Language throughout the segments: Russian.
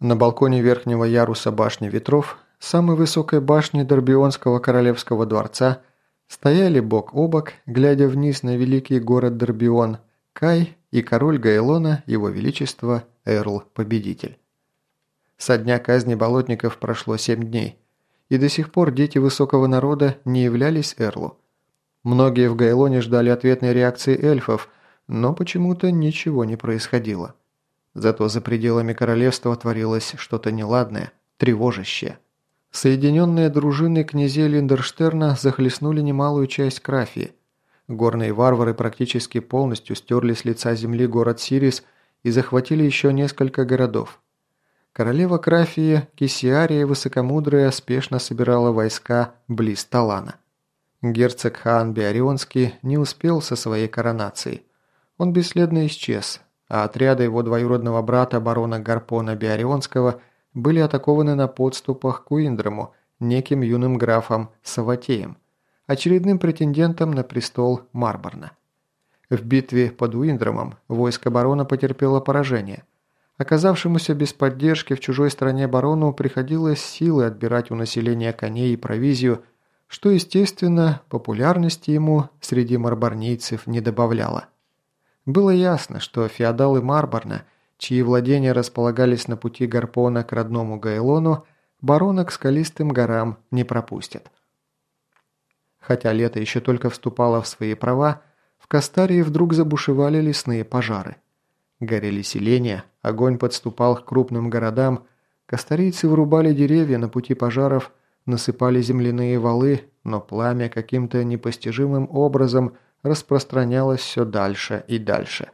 На балконе верхнего яруса башни ветров, самой высокой башни Дорбионского королевского дворца, стояли бок о бок, глядя вниз на великий город Дорбион, Кай и король Гайлона, его величество Эрл-победитель. Со дня казни болотников прошло семь дней, и до сих пор дети высокого народа не являлись Эрлу. Многие в Гайлоне ждали ответной реакции эльфов, но почему-то ничего не происходило. Зато за пределами королевства творилось что-то неладное, тревожащее. Соединенные дружины князей Линдерштерна захлестнули немалую часть Крафии. Горные варвары практически полностью стерли с лица земли город Сирис и захватили еще несколько городов. Королева Крафии, Кисиария Высокомудрая спешно собирала войска близ Талана. Герцог Хаан Биарионский не успел со своей коронацией. Он бесследно исчез, а отряды его двоюродного брата барона Гарпона Биарионского были атакованы на подступах к Уиндрому неким юным графом Саватеем, очередным претендентом на престол Марборна. В битве под Уиндромом войско барона потерпело поражение. Оказавшемуся без поддержки в чужой стране барону приходилось силы отбирать у населения коней и провизию, что, естественно, популярности ему среди марбарнийцев не добавляло. Было ясно, что феодалы Марборна, чьи владения располагались на пути Гарпона к родному Гайлону, барона к скалистым горам не пропустят. Хотя лето еще только вступало в свои права, в Кастарии вдруг забушевали лесные пожары. Горели селения, огонь подступал к крупным городам, кастарийцы вырубали деревья на пути пожаров, насыпали земляные валы, но пламя каким-то непостижимым образом – распространялось все дальше и дальше.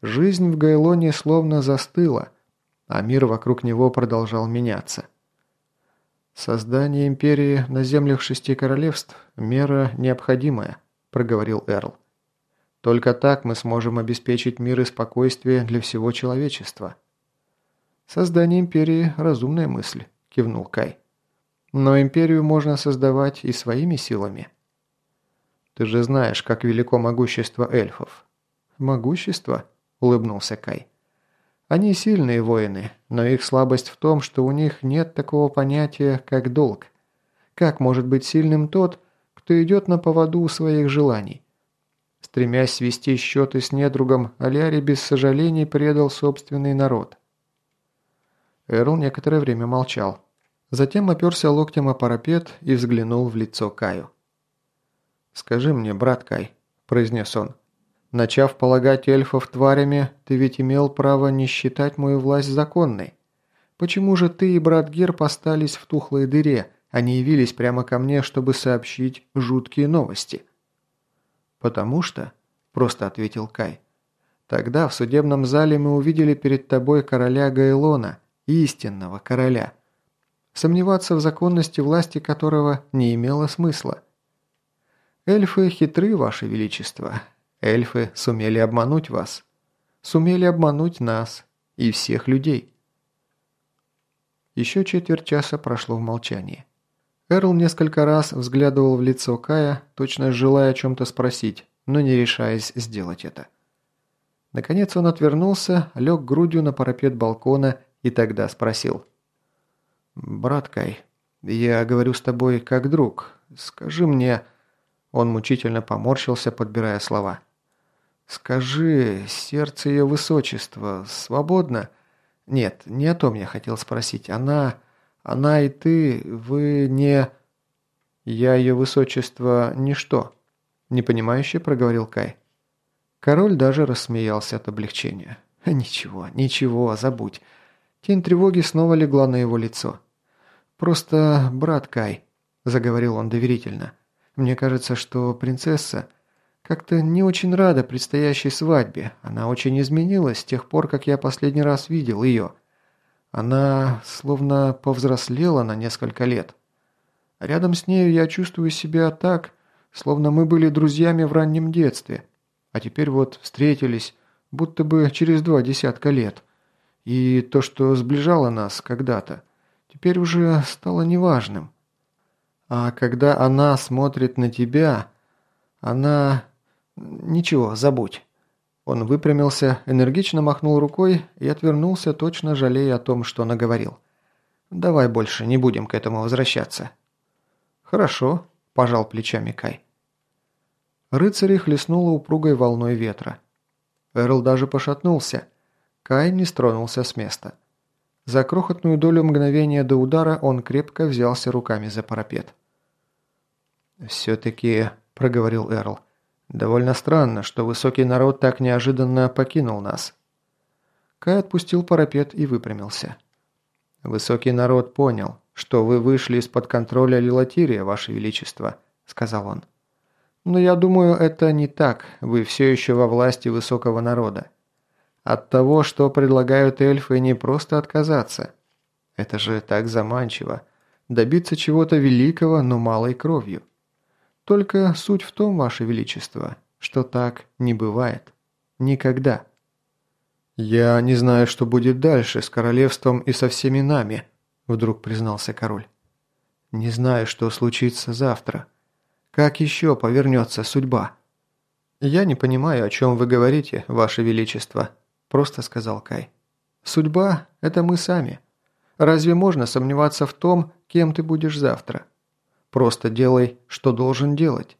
Жизнь в Гайлоне словно застыла, а мир вокруг него продолжал меняться. «Создание империи на землях шести королевств – мера необходимая», – проговорил Эрл. «Только так мы сможем обеспечить мир и спокойствие для всего человечества». «Создание империи – разумная мысль», – кивнул Кай. «Но империю можно создавать и своими силами». Ты же знаешь, как велико могущество эльфов». «Могущество?» – улыбнулся Кай. «Они сильные воины, но их слабость в том, что у них нет такого понятия, как долг. Как может быть сильным тот, кто идет на поводу у своих желаний?» Стремясь свести счеты с недругом, Аляри без сожалений предал собственный народ. Эрл некоторое время молчал. Затем оперся локтем о парапет и взглянул в лицо Каю. «Скажи мне, брат Кай», – произнес он, – «начав полагать эльфов тварями, ты ведь имел право не считать мою власть законной. Почему же ты и брат Герб остались в тухлой дыре, а не явились прямо ко мне, чтобы сообщить жуткие новости?» «Потому что», – просто ответил Кай, – «тогда в судебном зале мы увидели перед тобой короля Гайлона, истинного короля» сомневаться в законности власти которого не имело смысла. Эльфы хитры, Ваше Величество. Эльфы сумели обмануть вас. Сумели обмануть нас и всех людей. Еще четверть часа прошло в молчании. Эрл несколько раз взглядывал в лицо Кая, точно желая о чем-то спросить, но не решаясь сделать это. Наконец он отвернулся, лег грудью на парапет балкона и тогда спросил. «Брат Кай, я говорю с тобой как друг. Скажи мне, он мучительно поморщился, подбирая слова. «Скажи, сердце ее высочества свободно?» «Нет, не о том я хотел спросить. Она... Она и ты... Вы не...» «Я ее высочество ничто», – непонимающе проговорил Кай. Король даже рассмеялся от облегчения. «Ничего, ничего, забудь». Тень тревоги снова легла на его лицо. «Просто, брат Кай», – заговорил он доверительно, – мне кажется, что принцесса как-то не очень рада предстоящей свадьбе. Она очень изменилась с тех пор, как я последний раз видел ее. Она словно повзрослела на несколько лет. Рядом с нею я чувствую себя так, словно мы были друзьями в раннем детстве, а теперь вот встретились, будто бы через два десятка лет. И то, что сближало нас когда-то, теперь уже стало неважным. А когда она смотрит на тебя, она... Ничего, забудь. Он выпрямился, энергично махнул рукой и отвернулся, точно жалея о том, что наговорил. «Давай больше не будем к этому возвращаться». «Хорошо», – пожал плечами Кай. Рыцари хлестнуло упругой волной ветра. Эрл даже пошатнулся. Кай не стронулся с места. За крохотную долю мгновения до удара он крепко взялся руками за парапет. «Все-таки», – проговорил Эрл, – «довольно странно, что высокий народ так неожиданно покинул нас». Кай отпустил парапет и выпрямился. «Высокий народ понял, что вы вышли из-под контроля Лилатирия, Ваше Величество», – сказал он. «Но я думаю, это не так, вы все еще во власти высокого народа. От того, что предлагают эльфы, не просто отказаться. Это же так заманчиво. Добиться чего-то великого, но малой кровью. Только суть в том, Ваше Величество, что так не бывает. Никогда. «Я не знаю, что будет дальше с королевством и со всеми нами», вдруг признался король. «Не знаю, что случится завтра. Как еще повернется судьба?» «Я не понимаю, о чем вы говорите, Ваше Величество», просто сказал Кай. «Судьба – это мы сами. Разве можно сомневаться в том, кем ты будешь завтра? Просто делай, что должен делать.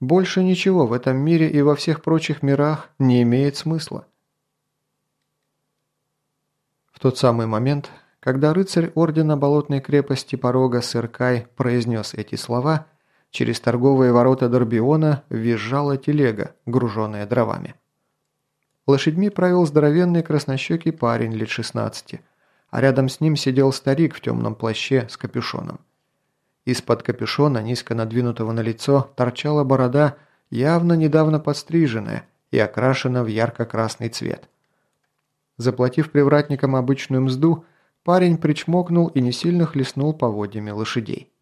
Больше ничего в этом мире и во всех прочих мирах не имеет смысла». В тот самый момент, когда рыцарь Ордена Болотной крепости Порога сэр Кай произнес эти слова, через торговые ворота Дорбиона визжала телега, груженная дровами. Лошадьми правил здоровенный краснощекий парень лет 16, а рядом с ним сидел старик в темном плаще с капюшоном. Из-под капюшона, низко надвинутого на лицо, торчала борода, явно недавно подстриженная и окрашена в ярко-красный цвет. Заплатив привратникам обычную мзду, парень причмокнул и не сильно хлестнул поводьями лошадей.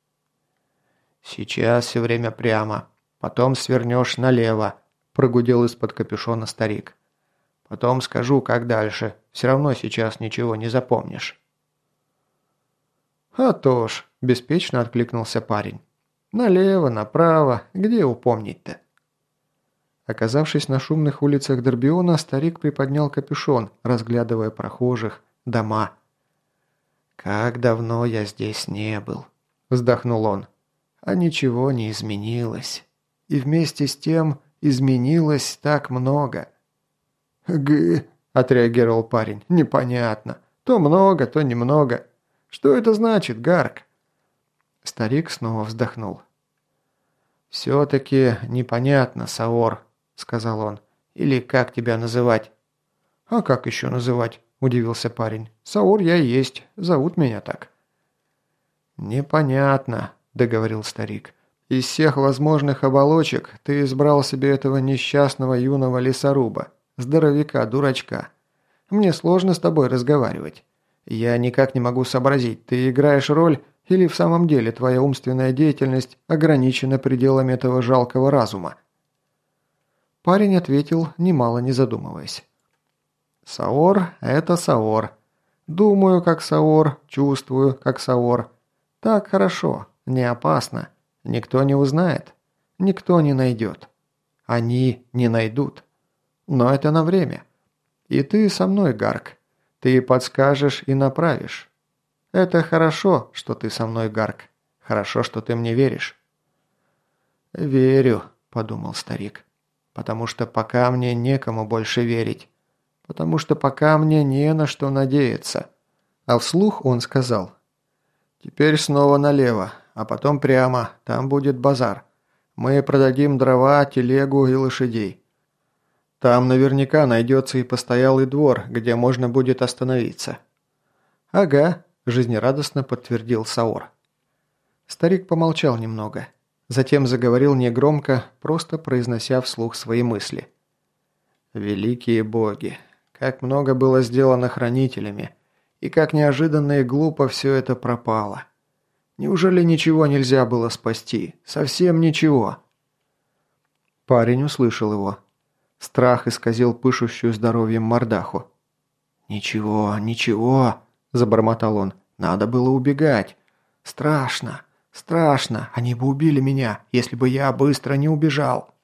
«Сейчас все время прямо, потом свернешь налево», – прогудел из-под капюшона старик. Потом скажу, как дальше. Все равно сейчас ничего не запомнишь». «А то ж», – беспечно откликнулся парень. «Налево, направо, где упомнить-то?» Оказавшись на шумных улицах Дорбиона, старик приподнял капюшон, разглядывая прохожих, дома. «Как давно я здесь не был», – вздохнул он. «А ничего не изменилось. И вместе с тем изменилось так много». «Г...» – отреагировал парень. «Непонятно. То много, то немного. Что это значит, Гарк?» Старик снова вздохнул. «Все-таки непонятно, Саор», – сказал он. «Или как тебя называть?» «А как еще называть?» – удивился парень. «Саор я есть. Зовут меня так». «Непонятно», – договорил старик. «Из всех возможных оболочек ты избрал себе этого несчастного юного лесоруба здоровяка-дурачка. Мне сложно с тобой разговаривать. Я никак не могу сообразить, ты играешь роль или в самом деле твоя умственная деятельность ограничена пределами этого жалкого разума?» Парень ответил, немало не задумываясь. «Саор – это Саор. Думаю, как Саор, чувствую, как Саор. Так хорошо, не опасно. Никто не узнает, никто не найдет. Они не найдут». Но это на время. И ты со мной, Гарк. Ты подскажешь и направишь. Это хорошо, что ты со мной, Гарк. Хорошо, что ты мне веришь». «Верю», – подумал старик. «Потому что пока мне некому больше верить. Потому что пока мне не на что надеяться». А вслух он сказал. «Теперь снова налево, а потом прямо. Там будет базар. Мы продадим дрова, телегу и лошадей. Там наверняка найдется и постоялый двор, где можно будет остановиться». «Ага», – жизнерадостно подтвердил Саор. Старик помолчал немного. Затем заговорил негромко, просто произнося вслух свои мысли. «Великие боги! Как много было сделано хранителями, и как неожиданно и глупо все это пропало! Неужели ничего нельзя было спасти? Совсем ничего?» Парень услышал его, Страх исказил пышущую здоровьем мордаху. «Ничего, ничего», – забормотал он. «Надо было убегать. Страшно, страшно. Они бы убили меня, если бы я быстро не убежал».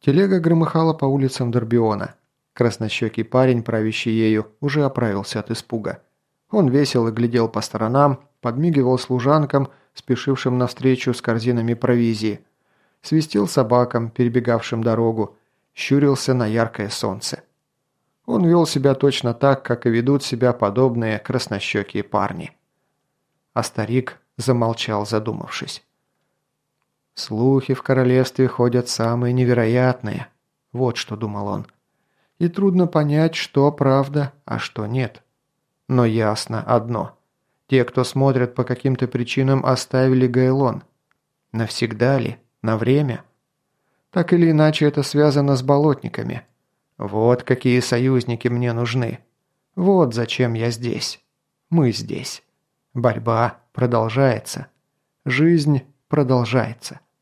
Телега громыхала по улицам Дорбиона. Краснощекий парень, правящий ею, уже оправился от испуга. Он весело глядел по сторонам, подмигивал служанкам, спешившим навстречу с корзинами провизии, свистел собакам, перебегавшим дорогу, щурился на яркое солнце. Он вел себя точно так, как и ведут себя подобные краснощекие парни. А старик замолчал, задумавшись. «Слухи в королевстве ходят самые невероятные», – вот что думал он. «И трудно понять, что правда, а что нет. Но ясно одно. Те, кто смотрят по каким-то причинам, оставили Гайлон. Навсегда ли? На время? Так или иначе, это связано с болотниками. Вот какие союзники мне нужны. Вот зачем я здесь. Мы здесь. Борьба продолжается. Жизнь продолжается.